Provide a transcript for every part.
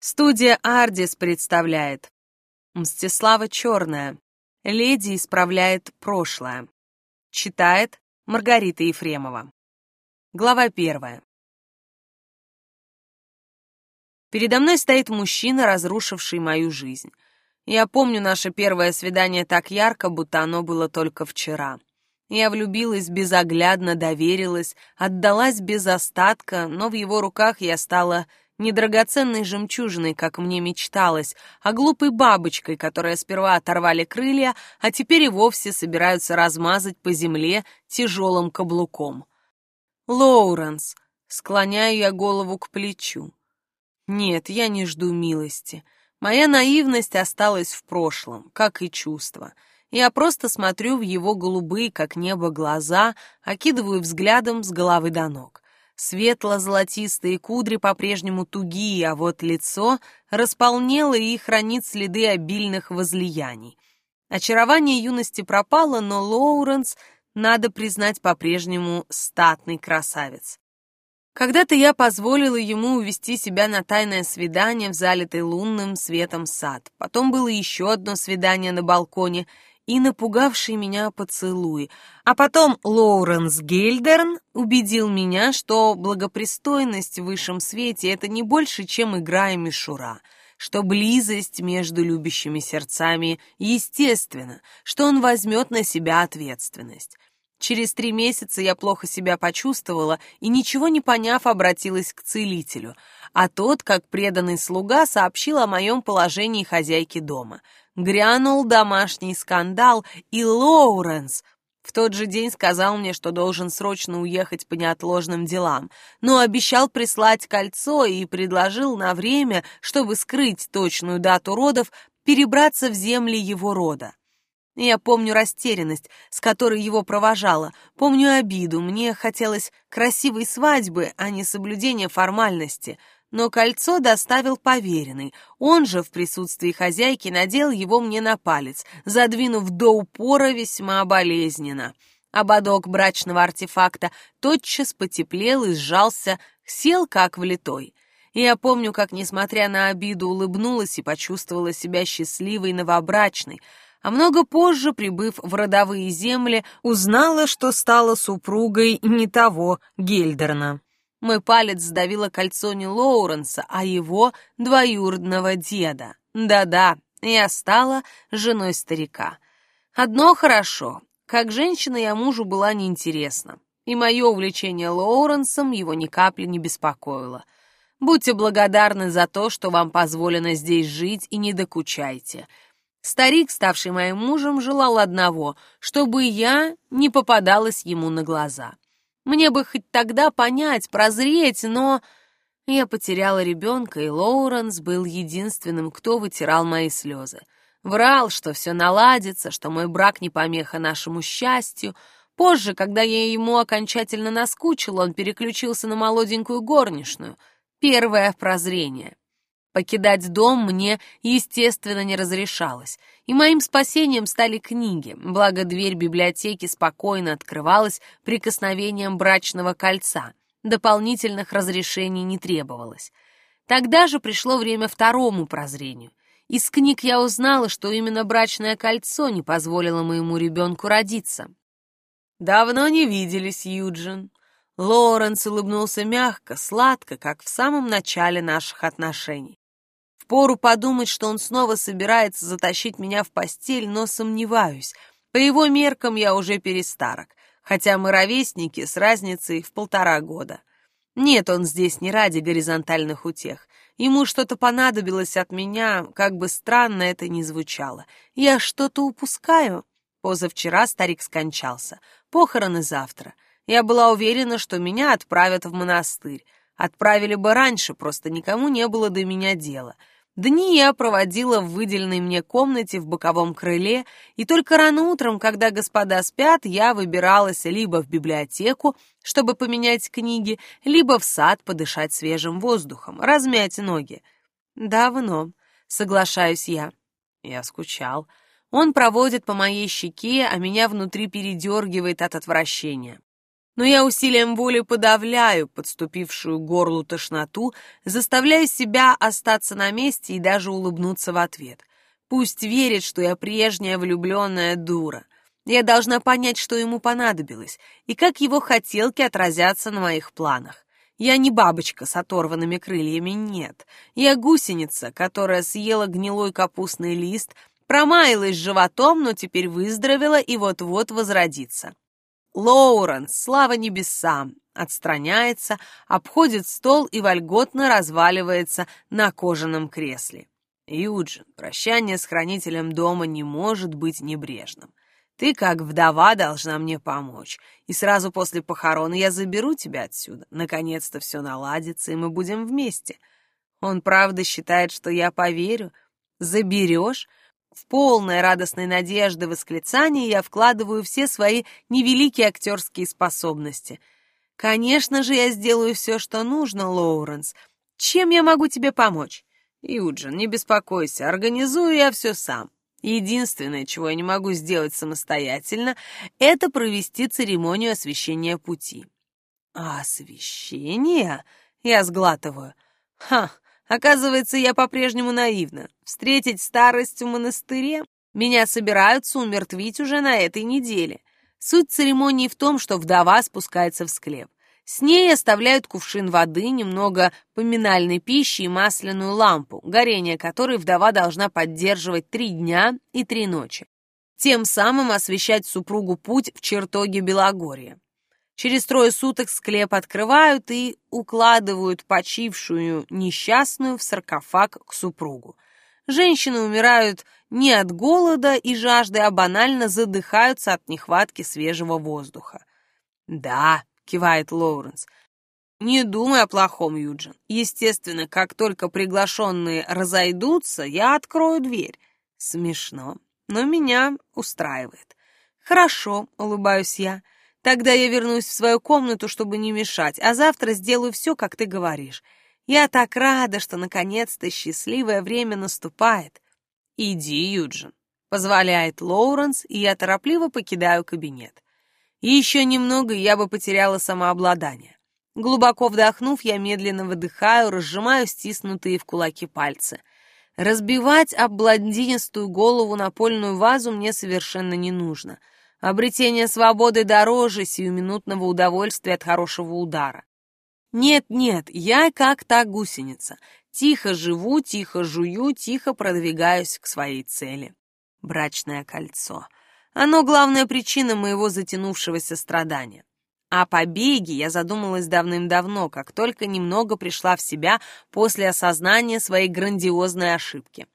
Студия «Ардис» представляет Мстислава Черная. Леди исправляет прошлое. Читает Маргарита Ефремова. Глава первая. Передо мной стоит мужчина, разрушивший мою жизнь. Я помню наше первое свидание так ярко, будто оно было только вчера. Я влюбилась безоглядно, доверилась, отдалась без остатка, но в его руках я стала не драгоценной жемчужиной, как мне мечталось, а глупой бабочкой, которая сперва оторвали крылья, а теперь и вовсе собираются размазать по земле тяжелым каблуком. «Лоуренс!» — склоняю я голову к плечу. «Нет, я не жду милости. Моя наивность осталась в прошлом, как и чувства». Я просто смотрю в его голубые, как небо, глаза, окидываю взглядом с головы до ног. Светло-золотистые кудри по-прежнему тугие, а вот лицо располнело и хранит следы обильных возлияний. Очарование юности пропало, но Лоуренс, надо признать, по-прежнему статный красавец. Когда-то я позволила ему увести себя на тайное свидание в залитый лунным светом сад. Потом было еще одно свидание на балконе — и напугавший меня поцелуй. А потом Лоуренс Гельдерн убедил меня, что благопристойность в высшем свете — это не больше, чем игра и мишура, что близость между любящими сердцами естественна, что он возьмет на себя ответственность. Через три месяца я плохо себя почувствовала и, ничего не поняв, обратилась к целителю, а тот, как преданный слуга, сообщил о моем положении хозяйки дома — Грянул домашний скандал, и Лоуренс в тот же день сказал мне, что должен срочно уехать по неотложным делам, но обещал прислать кольцо и предложил на время, чтобы скрыть точную дату родов, перебраться в земли его рода. Я помню растерянность, с которой его провожала, помню обиду, мне хотелось красивой свадьбы, а не соблюдения формальности — но кольцо доставил поверенный. Он же в присутствии хозяйки надел его мне на палец, задвинув до упора весьма болезненно. Ободок брачного артефакта тотчас потеплел и сжался, сел как влитой. Я помню, как, несмотря на обиду, улыбнулась и почувствовала себя счастливой новобрачной, а много позже, прибыв в родовые земли, узнала, что стала супругой не того Гельдерна. Мой палец сдавило кольцо не Лоуренса, а его двоюродного деда. Да-да, я стала женой старика. Одно хорошо. Как женщина я мужу была неинтересна. И мое увлечение Лоуренсом его ни капли не беспокоило. Будьте благодарны за то, что вам позволено здесь жить, и не докучайте. Старик, ставший моим мужем, желал одного, чтобы я не попадалась ему на глаза. Мне бы хоть тогда понять, прозреть, но... Я потеряла ребенка, и Лоуренс был единственным, кто вытирал мои слезы. Врал, что все наладится, что мой брак не помеха нашему счастью. Позже, когда я ему окончательно наскучила, он переключился на молоденькую горничную. Первое прозрение. Покидать дом мне, естественно, не разрешалось, и моим спасением стали книги, благо дверь библиотеки спокойно открывалась прикосновением брачного кольца, дополнительных разрешений не требовалось. Тогда же пришло время второму прозрению. Из книг я узнала, что именно брачное кольцо не позволило моему ребенку родиться. «Давно не виделись, Юджин», Лоренс улыбнулся мягко, сладко, как в самом начале наших отношений. Впору подумать, что он снова собирается затащить меня в постель, но сомневаюсь. По его меркам я уже перестарок, хотя мы ровесники с разницей в полтора года. Нет, он здесь не ради горизонтальных утех. Ему что-то понадобилось от меня, как бы странно это ни звучало. Я что-то упускаю? Позавчера старик скончался. Похороны завтра. Я была уверена, что меня отправят в монастырь. Отправили бы раньше, просто никому не было до меня дела. Дни я проводила в выделенной мне комнате в боковом крыле, и только рано утром, когда господа спят, я выбиралась либо в библиотеку, чтобы поменять книги, либо в сад подышать свежим воздухом, размять ноги. Давно, соглашаюсь я. Я скучал. Он проводит по моей щеке, а меня внутри передергивает от отвращения. Но я усилием воли подавляю подступившую горлу тошноту, заставляю себя остаться на месте и даже улыбнуться в ответ. Пусть верит, что я прежняя влюбленная дура. Я должна понять, что ему понадобилось, и как его хотелки отразятся на моих планах. Я не бабочка с оторванными крыльями, нет. Я гусеница, которая съела гнилой капустный лист, промаялась животом, но теперь выздоровела и вот-вот возродится. Лоуренс, слава небесам, отстраняется, обходит стол и вольготно разваливается на кожаном кресле. Юджин, прощание с хранителем дома не может быть небрежным. Ты, как вдова, должна мне помочь. И сразу после похорон я заберу тебя отсюда. Наконец-то все наладится, и мы будем вместе. Он правда считает, что я поверю? Заберешь? В полной радостной надежды восклицания я вкладываю все свои невеликие актерские способности. Конечно же, я сделаю все, что нужно, Лоуренс. Чем я могу тебе помочь? Юджин, не беспокойся, организую я все сам. Единственное, чего я не могу сделать самостоятельно, это провести церемонию освящения пути. А освящение? Я сглатываю. Ха, оказывается, я по-прежнему наивна. Встретить старость в монастыре? Меня собираются умертвить уже на этой неделе. Суть церемонии в том, что вдова спускается в склеп. С ней оставляют кувшин воды, немного поминальной пищи и масляную лампу, горение которой вдова должна поддерживать три дня и три ночи. Тем самым освещать супругу путь в чертоге Белогорья. Через трое суток склеп открывают и укладывают почившую несчастную в саркофаг к супругу. Женщины умирают не от голода и жажды, а банально задыхаются от нехватки свежего воздуха. Да, кивает Лоуренс. Не думай о плохом, Юджин. Естественно, как только приглашенные разойдутся, я открою дверь. Смешно, но меня устраивает. Хорошо, улыбаюсь я. Тогда я вернусь в свою комнату, чтобы не мешать, а завтра сделаю все, как ты говоришь. Я так рада, что наконец-то счастливое время наступает. Иди, Юджин, позволяет Лоуренс, и я торопливо покидаю кабинет. Еще немного, и я бы потеряла самообладание. Глубоко вдохнув, я медленно выдыхаю, разжимаю стиснутые в кулаки пальцы. Разбивать об блондинистую голову напольную вазу мне совершенно не нужно. Обретение свободы дороже сиюминутного удовольствия от хорошего удара. Нет-нет, я как та гусеница. Тихо живу, тихо жую, тихо продвигаюсь к своей цели. Брачное кольцо — оно главная причина моего затянувшегося страдания. О побеге я задумалась давным-давно, как только немного пришла в себя после осознания своей грандиозной ошибки.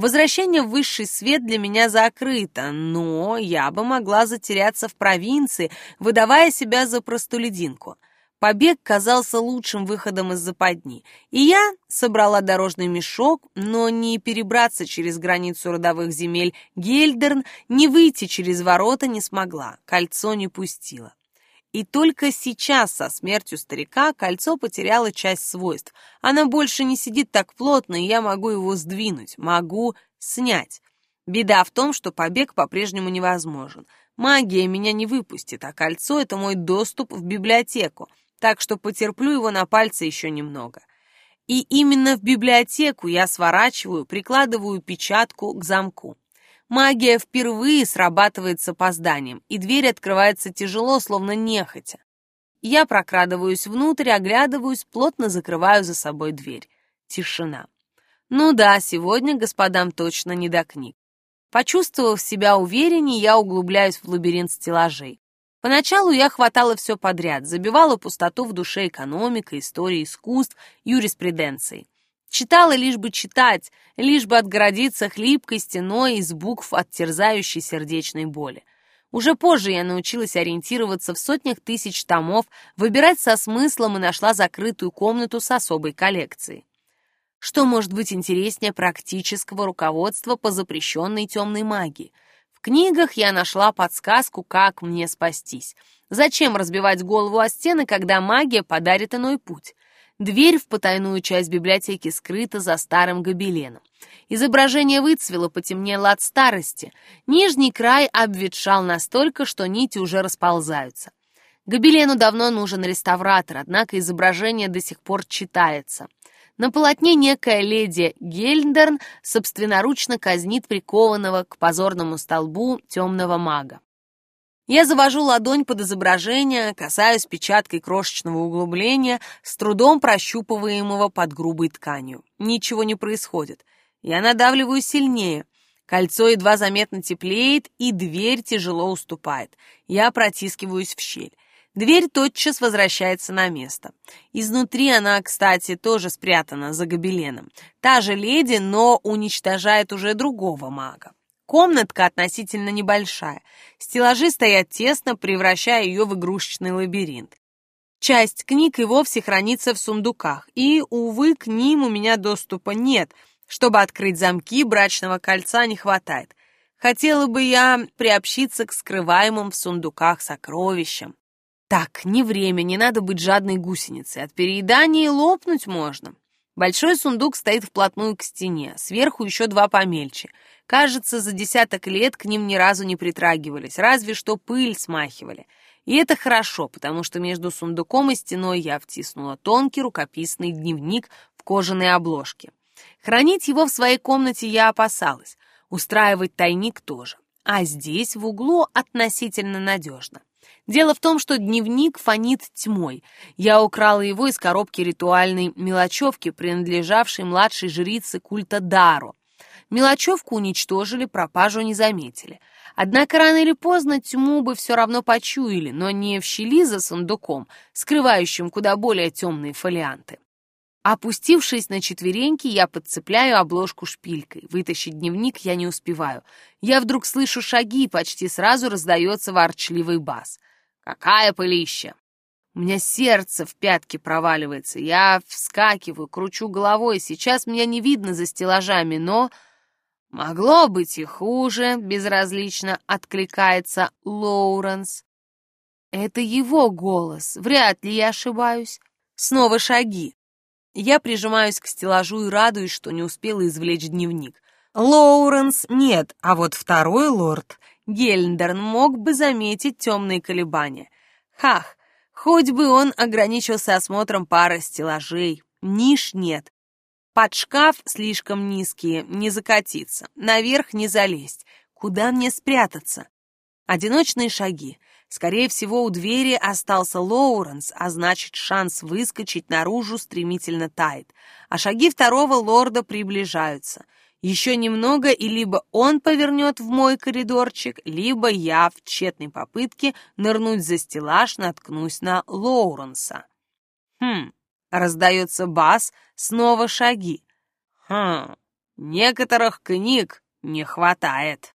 Возвращение в высший свет для меня закрыто, но я бы могла затеряться в провинции, выдавая себя за простолюдинку — Побег казался лучшим выходом из западни, и я собрала дорожный мешок, но не перебраться через границу родовых земель Гельдерн, не выйти через ворота не смогла, кольцо не пустило. И только сейчас, со смертью старика, кольцо потеряло часть свойств. Оно больше не сидит так плотно, и я могу его сдвинуть, могу снять. Беда в том, что побег по-прежнему невозможен. Магия меня не выпустит, а кольцо — это мой доступ в библиотеку так что потерплю его на пальце еще немного. И именно в библиотеку я сворачиваю, прикладываю печатку к замку. Магия впервые срабатывает с опозданием, и дверь открывается тяжело, словно нехотя. Я прокрадываюсь внутрь, оглядываюсь, плотно закрываю за собой дверь. Тишина. Ну да, сегодня господам точно не до книг. Почувствовав себя увереннее, я углубляюсь в лабиринт стеллажей. Поначалу я хватала все подряд, забивала пустоту в душе экономикой, историей искусств, юриспруденцией. Читала лишь бы читать, лишь бы отгородиться хлипкой стеной из букв от терзающей сердечной боли. Уже позже я научилась ориентироваться в сотнях тысяч томов, выбирать со смыслом и нашла закрытую комнату с особой коллекцией. Что может быть интереснее практического руководства по запрещенной темной магии – в книгах я нашла подсказку, как мне спастись. Зачем разбивать голову о стены, когда магия подарит иной путь? Дверь в потайную часть библиотеки скрыта за старым гобеленом. Изображение выцвело, потемнело от старости. Нижний край обветшал настолько, что нити уже расползаются. Гобелену давно нужен реставратор, однако изображение до сих пор читается. На полотне некая леди Гельдерн собственноручно казнит прикованного к позорному столбу темного мага. Я завожу ладонь под изображение, касаюсь печаткой крошечного углубления, с трудом прощупываемого под грубой тканью. Ничего не происходит. Я надавливаю сильнее. Кольцо едва заметно теплеет, и дверь тяжело уступает. Я протискиваюсь в щель. Дверь тотчас возвращается на место. Изнутри она, кстати, тоже спрятана за гобеленом. Та же леди, но уничтожает уже другого мага. Комнатка относительно небольшая. Стеллажи стоят тесно, превращая ее в игрушечный лабиринт. Часть книг и вовсе хранится в сундуках, и, увы, к ним у меня доступа нет. Чтобы открыть замки, брачного кольца не хватает. Хотела бы я приобщиться к скрываемым в сундуках сокровищам. Так, не время, не надо быть жадной гусеницей. От переедания лопнуть можно. Большой сундук стоит вплотную к стене, сверху еще два помельче. Кажется, за десяток лет к ним ни разу не притрагивались, разве что пыль смахивали. И это хорошо, потому что между сундуком и стеной я втиснула тонкий рукописный дневник в кожаной обложке. Хранить его в своей комнате я опасалась, устраивать тайник тоже. А здесь, в углу, относительно надежно. Дело в том, что дневник фонит тьмой. Я украла его из коробки ритуальной мелочевки, принадлежавшей младшей жрице культа Даро. Мелочевку уничтожили, пропажу не заметили. Однако рано или поздно тьму бы все равно почуяли, но не в щели за сундуком, скрывающим куда более темные фолианты. Опустившись на четвереньки, я подцепляю обложку шпилькой. Вытащить дневник я не успеваю. Я вдруг слышу шаги, и почти сразу раздается ворчливый бас. «Какая пылища!» У меня сердце в пятки проваливается. Я вскакиваю, кручу головой. Сейчас меня не видно за стеллажами, но... Могло быть и хуже, безразлично откликается Лоуренс. Это его голос, вряд ли я ошибаюсь. Снова шаги. Я прижимаюсь к стеллажу и радуюсь, что не успела извлечь дневник. Лоуренс нет, а вот второй лорд, Гельндерн, мог бы заметить темные колебания. Хах, хоть бы он ограничился осмотром пары стеллажей. Ниш нет. Под шкаф слишком низкие, не закатиться. Наверх не залезть. Куда мне спрятаться? Одиночные шаги. Скорее всего, у двери остался Лоуренс, а значит, шанс выскочить наружу стремительно тает. А шаги второго лорда приближаются. Еще немного, и либо он повернет в мой коридорчик, либо я в тщетной попытке нырнуть за стеллаж наткнусь на Лоуренса. Хм, раздается бас, снова шаги. Хм, некоторых книг не хватает.